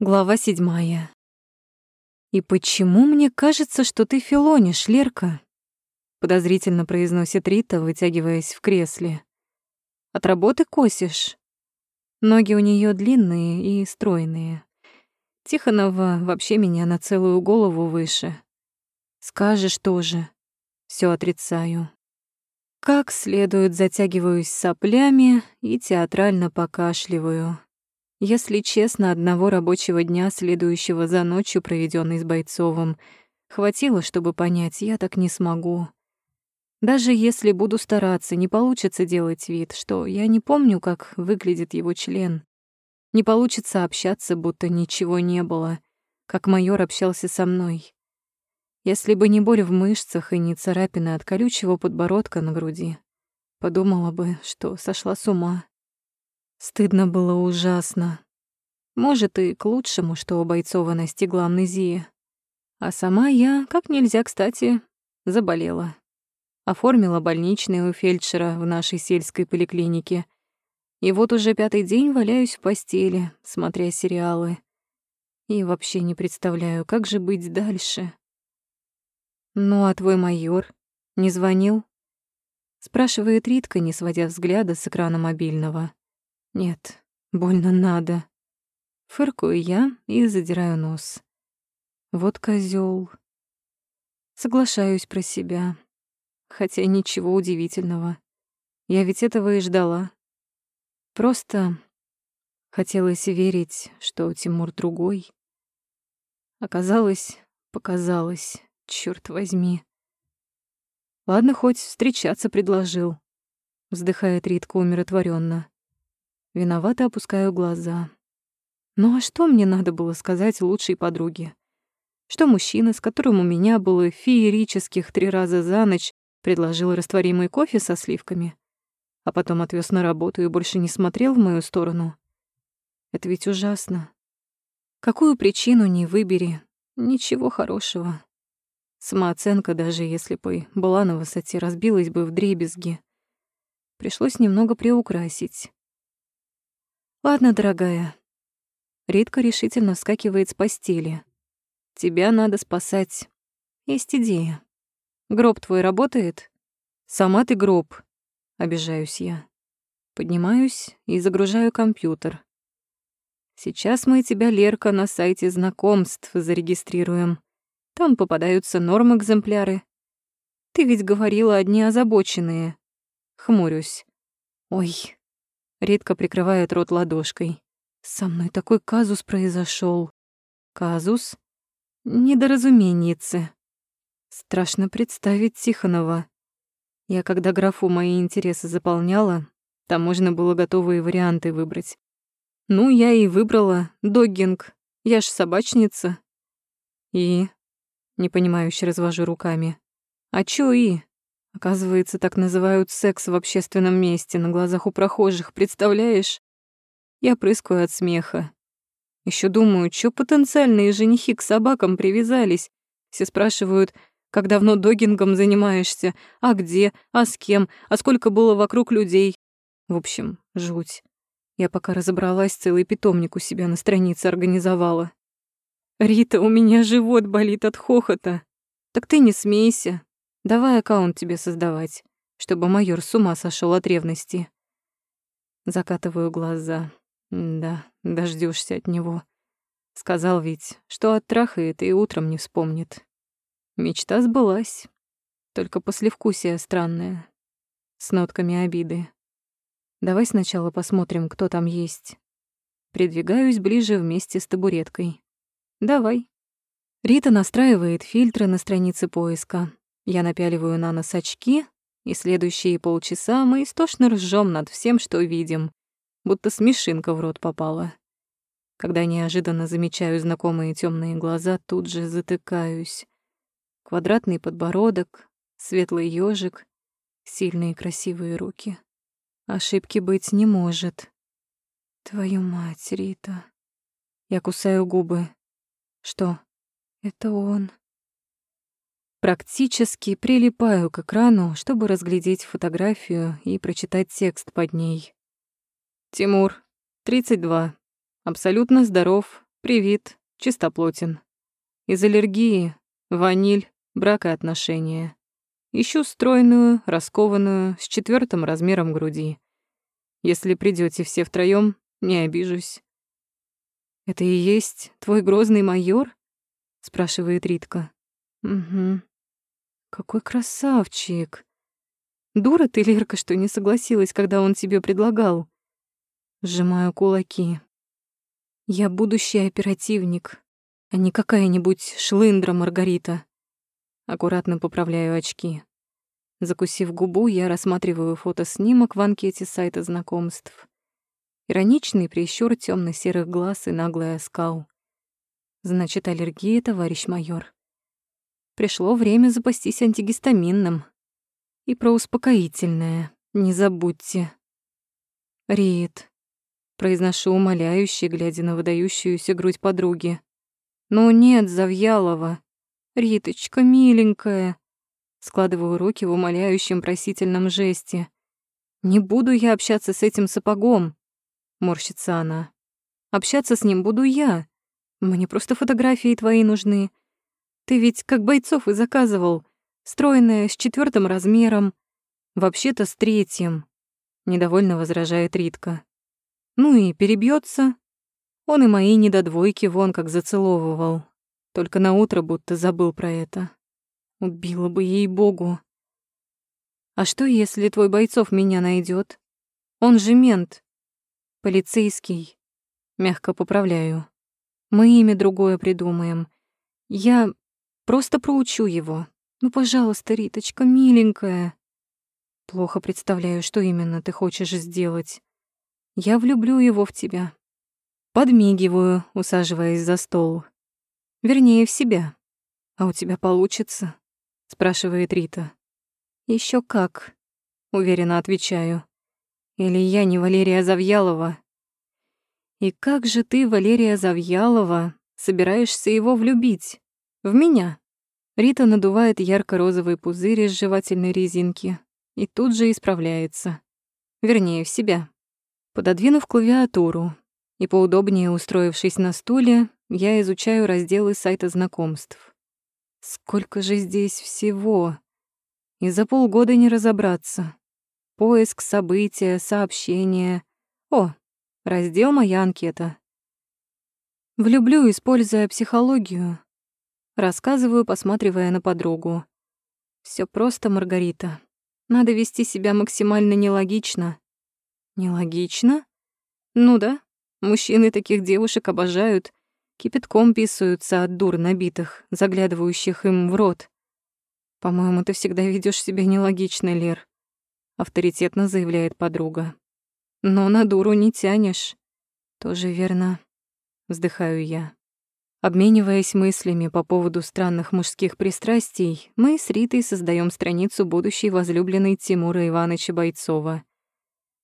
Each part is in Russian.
Глава седьмая. «И почему мне кажется, что ты филонишь, Лерка?» Подозрительно произносит Рита, вытягиваясь в кресле. «От работы косишь?» Ноги у нее длинные и стройные. Тихонова вообще меня на целую голову выше. Скажешь тоже. Все отрицаю. Как следует затягиваюсь соплями и театрально покашливаю. Если честно, одного рабочего дня, следующего за ночью, проведенной с Бойцовым, хватило, чтобы понять, я так не смогу. Даже если буду стараться, не получится делать вид, что я не помню, как выглядит его член. Не получится общаться, будто ничего не было, как майор общался со мной. Если бы не боль в мышцах и не царапины от колючего подбородка на груди, подумала бы, что сошла с ума. Стыдно было ужасно. Может, и к лучшему, что у Бойцова настигла амнезия. А сама я, как нельзя кстати, заболела. Оформила больничный у фельдшера в нашей сельской поликлинике. И вот уже пятый день валяюсь в постели, смотря сериалы. И вообще не представляю, как же быть дальше. «Ну, а твой майор не звонил?» Спрашивает Ритка, не сводя взгляда с экрана мобильного. Нет, больно надо. Фыркую я и задираю нос. Вот козёл. Соглашаюсь про себя. Хотя ничего удивительного. Я ведь этого и ждала. Просто хотелось верить, что Тимур другой. Оказалось, показалось, чёрт возьми. Ладно, хоть встречаться предложил. Вздыхает Ритка умиротворенно. Виновато опускаю глаза. Ну а что мне надо было сказать лучшей подруге? Что мужчина, с которым у меня было феерических три раза за ночь, предложил растворимый кофе со сливками, а потом отвез на работу и больше не смотрел в мою сторону. Это ведь ужасно. Какую причину не выбери, ничего хорошего. Самооценка, даже если бы была на высоте, разбилась бы в дребезги. Пришлось немного приукрасить. Ладно, дорогая. Ритка решительно вскакивает с постели. Тебя надо спасать. Есть идея. Гроб твой работает? Сама ты гроб. Обижаюсь я. Поднимаюсь и загружаю компьютер. Сейчас мы тебя, Лерка, на сайте знакомств зарегистрируем. Там попадаются норм экземпляры. Ты ведь говорила одни озабоченные. Хмурюсь. Ой, Редко прикрывает рот ладошкой. Со мной такой казус произошел. Казус? Недоразуменице. Страшно представить Тихонова. Я когда графу мои интересы заполняла, там можно было готовые варианты выбрать. Ну, я и выбрала доггинг. Я ж собачница. И? Непонимающе развожу руками. А чё и? Оказывается, так называют секс в общественном месте на глазах у прохожих, представляешь? Я прыскаю от смеха. Еще думаю, чё потенциальные женихи к собакам привязались. Все спрашивают, как давно догингом занимаешься, а где, а с кем, а сколько было вокруг людей. В общем, жуть. Я пока разобралась, целый питомник у себя на странице организовала. «Рита, у меня живот болит от хохота. Так ты не смейся, Давай аккаунт тебе создавать, чтобы майор с ума сошел от ревности. Закатываю глаза. Да, дождешься от него. Сказал ведь, что оттрахает и утром не вспомнит. Мечта сбылась. Только послевкусие странное. С нотками обиды. Давай сначала посмотрим, кто там есть. Придвигаюсь ближе вместе с табуреткой. Давай. Рита настраивает фильтры на странице поиска. Я напяливаю на нос очки, и следующие полчаса мы истошно ржем над всем, что видим, будто смешинка в рот попала. Когда неожиданно замечаю знакомые темные глаза, тут же затыкаюсь. Квадратный подбородок, светлый ежик, сильные красивые руки. Ошибки быть не может. Твою мать, Рита. Я кусаю губы. Что? Это он. Практически прилипаю к экрану, чтобы разглядеть фотографию и прочитать текст под ней. Тимур, 32, абсолютно здоров, Привит, чистоплотен. Из аллергии, ваниль, брак и отношения. Ищу стройную, раскованную, с четвертым размером груди. Если придете все втроем, не обижусь. «Это и есть твой грозный майор?» — спрашивает Ритка. «Угу. Какой красавчик. Дура ты, Лерка, что не согласилась, когда он тебе предлагал. Сжимаю кулаки. Я будущий оперативник, а не какая-нибудь шлындра Маргарита. Аккуратно поправляю очки. Закусив губу, я рассматриваю фотоснимок в анкете сайта знакомств. Ироничный прищур темно серых глаз и наглый оскал. Значит, аллергия, товарищ майор. Пришло время запастись антигистаминным. И про успокоительное не забудьте. Рит. Произношу умоляюще, глядя на выдающуюся грудь подруги. «Ну нет, Завьялова. Риточка, миленькая». Складываю руки в умоляющем просительном жесте. «Не буду я общаться с этим сапогом», — морщится она. «Общаться с ним буду я. Мне просто фотографии твои нужны. Ты ведь как бойцов и заказывал. Стройная, с четвертым размером. Вообще-то с третьим. Недовольно возражает Ритка. Ну и перебьется. Он и мои недодвойки вон как зацеловывал. Только на утро будто забыл про это. Убила бы ей богу. А что, если твой бойцов меня найдет? Он же мент. Полицейский. Мягко поправляю. Мы имя другое придумаем. Я Просто проучу его. Ну, пожалуйста, Риточка, миленькая. Плохо представляю, что именно ты хочешь сделать. Я влюблю его в тебя. Подмигиваю, усаживаясь за стол. Вернее, в себя. А у тебя получится? спрашивает Рита. Еще как, уверенно отвечаю. Или я не Валерия Завьялова? И как же ты, Валерия Завьялова, собираешься его влюбить? В меня. Рита надувает ярко-розовый пузырь из жевательной резинки и тут же исправляется. Вернее, в себя. Пододвинув клавиатуру и поудобнее устроившись на стуле, я изучаю разделы сайта знакомств. Сколько же здесь всего! И за полгода не разобраться. Поиск, события, сообщения. О, раздел «Моя анкета». Влюблю, используя психологию, Рассказываю, посматривая на подругу. Все просто, Маргарита. Надо вести себя максимально нелогично. Нелогично? Ну да. Мужчины таких девушек обожают. Кипятком писаются от дур набитых, заглядывающих им в рот. По-моему, ты всегда ведешь себя нелогично, Лер. Авторитетно заявляет подруга. Но на дуру не тянешь. Тоже верно. Вздыхаю я. Обмениваясь мыслями по поводу странных мужских пристрастий, мы с Ритой создаем страницу будущей возлюбленной Тимура Ивановича Бойцова.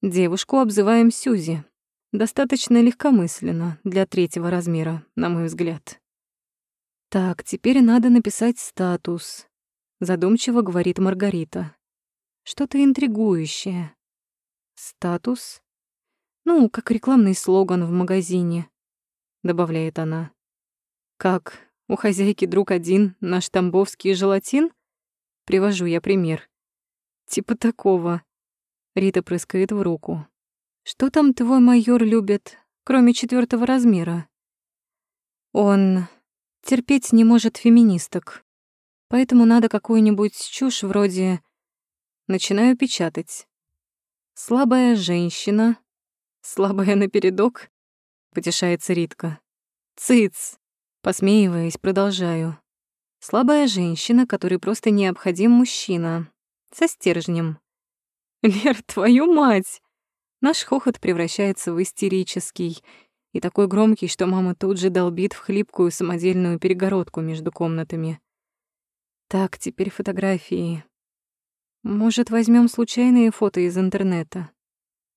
Девушку обзываем Сюзи. Достаточно легкомысленно для третьего размера, на мой взгляд. Так, теперь надо написать статус. Задумчиво говорит Маргарита. Что-то интригующее. Статус? Ну, как рекламный слоган в магазине, добавляет она. Как? У хозяйки друг один, наш тамбовский желатин? Привожу я пример. Типа такого. Рита прыскает в руку. Что там твой майор любит, кроме четвертого размера? Он терпеть не может феминисток. Поэтому надо какую-нибудь чушь вроде... Начинаю печатать. Слабая женщина. Слабая напередок. Потешается Ритка. Цыц. Посмеиваясь, продолжаю. Слабая женщина, которой просто необходим мужчина. Со стержнем. Лер, твою мать! Наш хохот превращается в истерический и такой громкий, что мама тут же долбит в хлипкую самодельную перегородку между комнатами. Так, теперь фотографии. Может, возьмем случайные фото из интернета?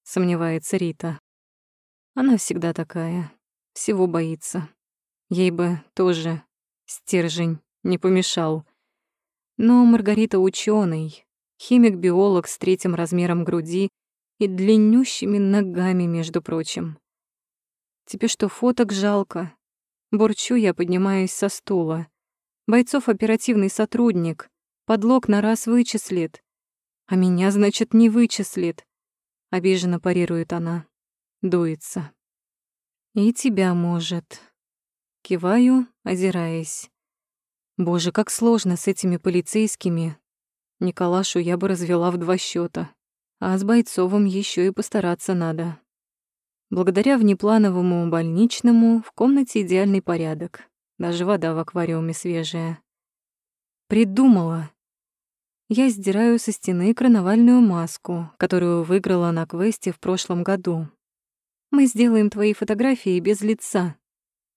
Сомневается Рита. Она всегда такая, всего боится. Ей бы тоже стержень не помешал. Но Маргарита ученый, химик-биолог с третьим размером груди и длиннющими ногами, между прочим. Тебе что, фоток жалко? Бурчу я, поднимаюсь со стула. Бойцов оперативный сотрудник. Подлог на раз вычислит. А меня, значит, не вычислит. Обиженно парирует она. Дуется. И тебя может. Киваю, озираясь. Боже, как сложно с этими полицейскими. Николашу я бы развела в два счета, а с Бойцовым еще и постараться надо. Благодаря внеплановому больничному в комнате идеальный порядок. Даже вода в аквариуме свежая. Придумала. Я сдираю со стены карнавальную маску, которую выиграла на квесте в прошлом году. Мы сделаем твои фотографии без лица.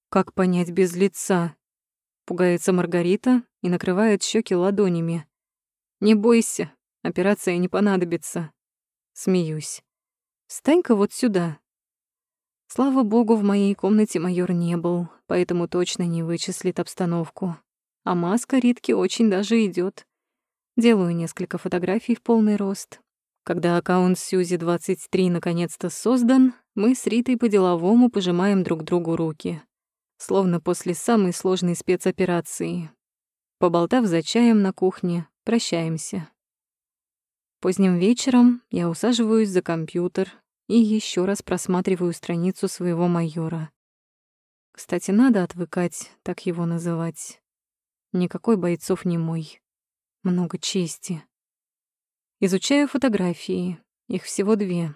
Как понять без лица? Пугается Маргарита и накрывает щеки ладонями. Не бойся, операция не понадобится. Смеюсь. Встань-ка вот сюда. Слава богу, в моей комнате майор не был, поэтому точно не вычислит обстановку. А маска Ритки очень даже идет. Делаю несколько фотографий в полный рост. Когда аккаунт Сьюзи23 наконец-то создан, мы с Ритой по-деловому пожимаем друг другу руки. Словно после самой сложной спецоперации. Поболтав за чаем на кухне, прощаемся. Поздним вечером я усаживаюсь за компьютер и еще раз просматриваю страницу своего майора. Кстати, надо отвыкать так его называть. Никакой бойцов не мой. Много чести. Изучаю фотографии. Их всего две.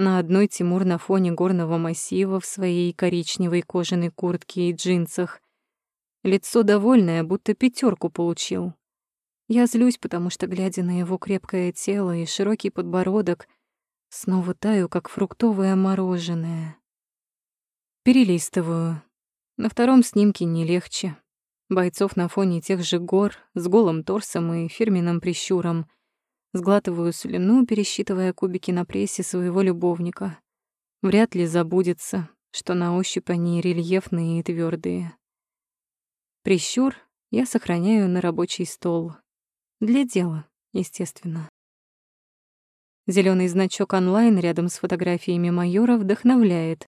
На одной Тимур на фоне горного массива в своей коричневой кожаной куртке и джинсах. Лицо довольное, будто пятерку получил. Я злюсь, потому что, глядя на его крепкое тело и широкий подбородок, снова таю, как фруктовое мороженое. Перелистываю. На втором снимке не легче. Бойцов на фоне тех же гор, с голым торсом и фирменным прищуром — Сглатываю слюну, пересчитывая кубики на прессе своего любовника. Вряд ли забудется, что на ощупь они рельефные и твердые. Прищур я сохраняю на рабочий стол. Для дела, естественно. Зеленый значок онлайн рядом с фотографиями майора вдохновляет.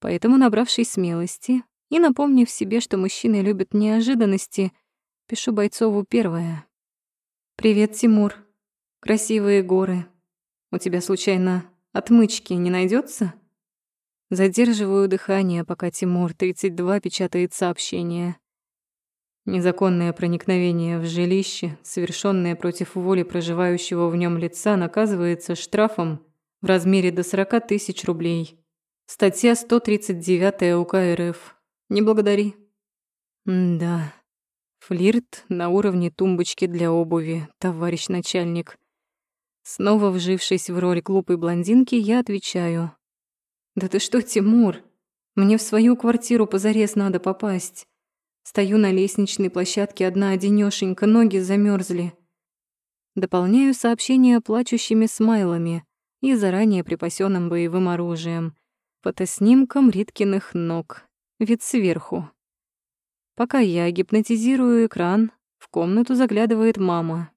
Поэтому, набравшись смелости и напомнив себе, что мужчины любят неожиданности, пишу Бойцову первое. «Привет, Тимур. Красивые горы. У тебя случайно отмычки не найдется? Задерживаю дыхание, пока Тимур 32 печатает сообщение. Незаконное проникновение в жилище, совершенное против воли проживающего в нем лица, наказывается штрафом в размере до 40 тысяч рублей. Статья 139 УК РФ. Не благодари. М да. Флирт на уровне тумбочки для обуви, товарищ начальник. Снова вжившись в роль глупой блондинки, я отвечаю. «Да ты что, Тимур? Мне в свою квартиру позарез надо попасть. Стою на лестничной площадке одна-одинёшенька, ноги замерзли. Дополняю сообщение плачущими смайлами и заранее припасенным боевым оружием, фотоснимком Риткиных ног, вид сверху. Пока я гипнотизирую экран, в комнату заглядывает мама.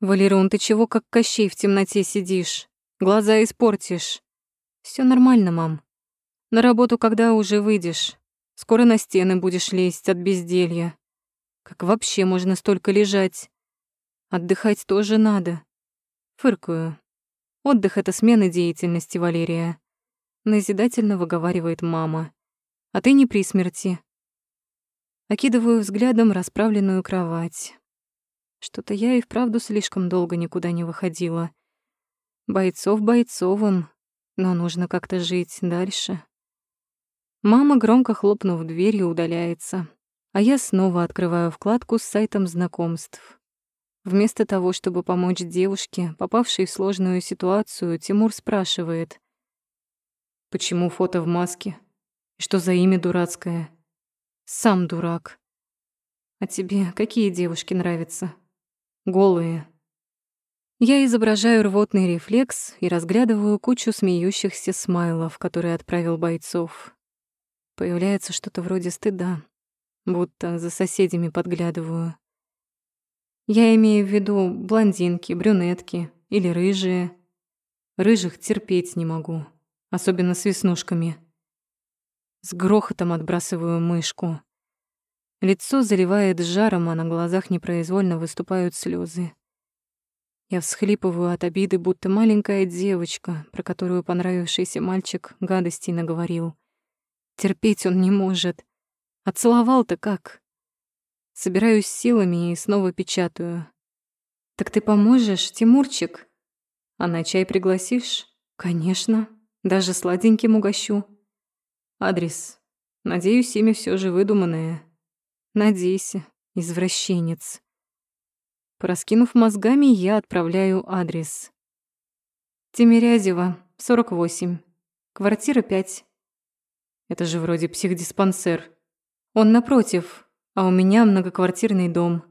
«Валерон, ты чего как Кощей в темноте сидишь? Глаза испортишь». Все нормально, мам. На работу когда уже выйдешь? Скоро на стены будешь лезть от безделья. Как вообще можно столько лежать? Отдыхать тоже надо. Фыркаю. Отдых — это смена деятельности, Валерия. Назидательно выговаривает мама. А ты не при смерти. Окидываю взглядом расправленную кровать. Что-то я и вправду слишком долго никуда не выходила. Бойцов бойцовым, но нужно как-то жить дальше. Мама, громко хлопнув дверью, удаляется, а я снова открываю вкладку с сайтом знакомств. Вместо того, чтобы помочь девушке, попавшей в сложную ситуацию, Тимур спрашивает. «Почему фото в маске? Что за имя дурацкое?» «Сам дурак». «А тебе какие девушки нравятся?» Голые. Я изображаю рвотный рефлекс и разглядываю кучу смеющихся смайлов, которые отправил бойцов. Появляется что-то вроде стыда, будто за соседями подглядываю. Я имею в виду блондинки, брюнетки или рыжие. Рыжих терпеть не могу, особенно с веснушками. С грохотом отбрасываю мышку. Лицо заливает жаром, а на глазах непроизвольно выступают слезы. Я всхлипываю от обиды, будто маленькая девочка, про которую понравившийся мальчик гадостей наговорил. Терпеть он не может. А целовал-то как? Собираюсь силами и снова печатаю. «Так ты поможешь, Тимурчик?» «А на чай пригласишь?» «Конечно. Даже сладеньким угощу». «Адрес. Надеюсь, имя все же выдуманное». «Надейся, извращенец». Пораскинув мозгами, я отправляю адрес. Тимирязева, 48. Квартира 5. Это же вроде психдиспансер. Он напротив, а у меня многоквартирный дом.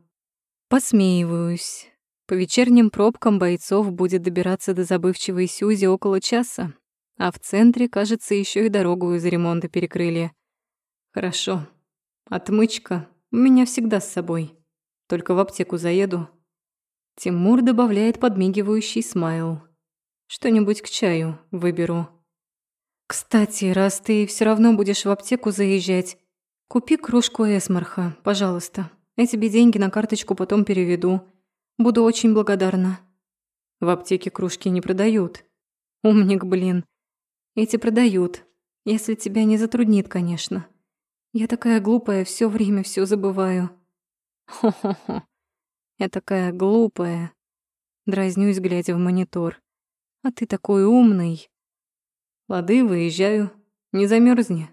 Посмеиваюсь. По вечерним пробкам бойцов будет добираться до забывчивой Сюзи около часа, а в центре, кажется, еще и дорогу из ремонта перекрыли. Хорошо. Отмычка у меня всегда с собой. Только в аптеку заеду, Тимур добавляет подмигивающий смайл. Что-нибудь к чаю выберу. Кстати, раз ты все равно будешь в аптеку заезжать, купи кружку эсмарха, пожалуйста. Я тебе деньги на карточку потом переведу. Буду очень благодарна. В аптеке кружки не продают. Умник, блин. Эти продают, если тебя не затруднит, конечно. Я такая глупая, все время все забываю. Хо-хо-хо. Я такая глупая. Дразнюсь, глядя в монитор. А ты такой умный. Лады, выезжаю. Не замерзни.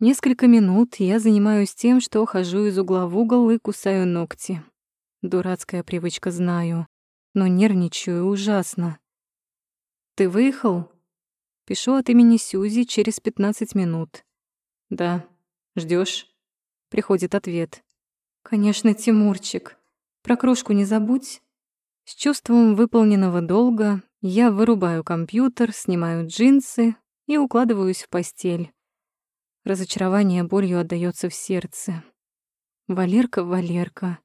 Несколько минут я занимаюсь тем, что хожу из угла в угол и кусаю ногти. Дурацкая привычка, знаю. Но нервничаю ужасно. «Ты выехал?» Пишу от имени Сюзи через 15 минут. «Да. Ждешь? Приходит ответ. «Конечно, Тимурчик. Про кружку не забудь. С чувством выполненного долга я вырубаю компьютер, снимаю джинсы и укладываюсь в постель. Разочарование болью отдаётся в сердце. Валерка, Валерка,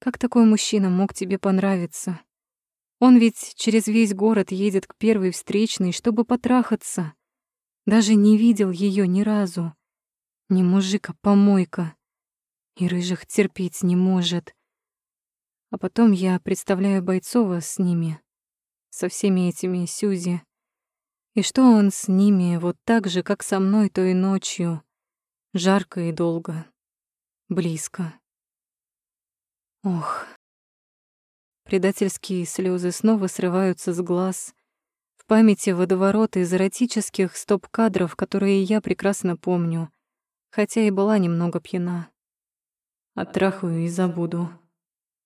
как такой мужчина мог тебе понравиться? Он ведь через весь город едет к первой встречной, чтобы потрахаться. Даже не видел её ни разу. Не мужик, а помойка. И рыжих терпеть не может. А потом я представляю Бойцова с ними, со всеми этими Сюзи. И что он с ними вот так же, как со мной той ночью, жарко и долго, близко. Ох. Предательские слезы снова срываются с глаз. В памяти водоворот из эротических стоп-кадров, которые я прекрасно помню, хотя и была немного пьяна. Оттрахаю и забуду.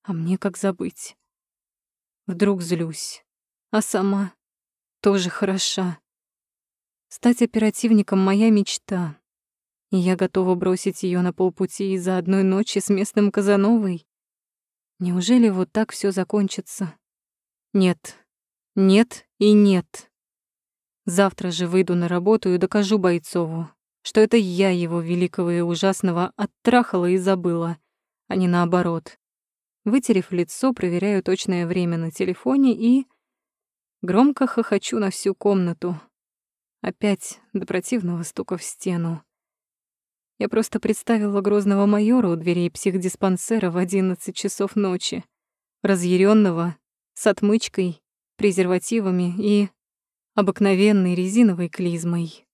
А мне как забыть? Вдруг злюсь. А сама тоже хороша. Стать оперативником — моя мечта. И я готова бросить ее на полпути из-за одной ночи с местным Казановой. Неужели вот так все закончится? Нет, нет и нет. Завтра же выйду на работу и докажу Бойцову, что это я его великого и ужасного оттрахала и забыла, а не наоборот. Вытерев лицо, проверяю точное время на телефоне и... Громко хохочу на всю комнату. Опять до противного стука в стену. Я просто представила грозного майора у дверей психдиспансера в одиннадцать часов ночи. Разъяренного, с отмычкой, презервативами и обыкновенной резиновой клизмой.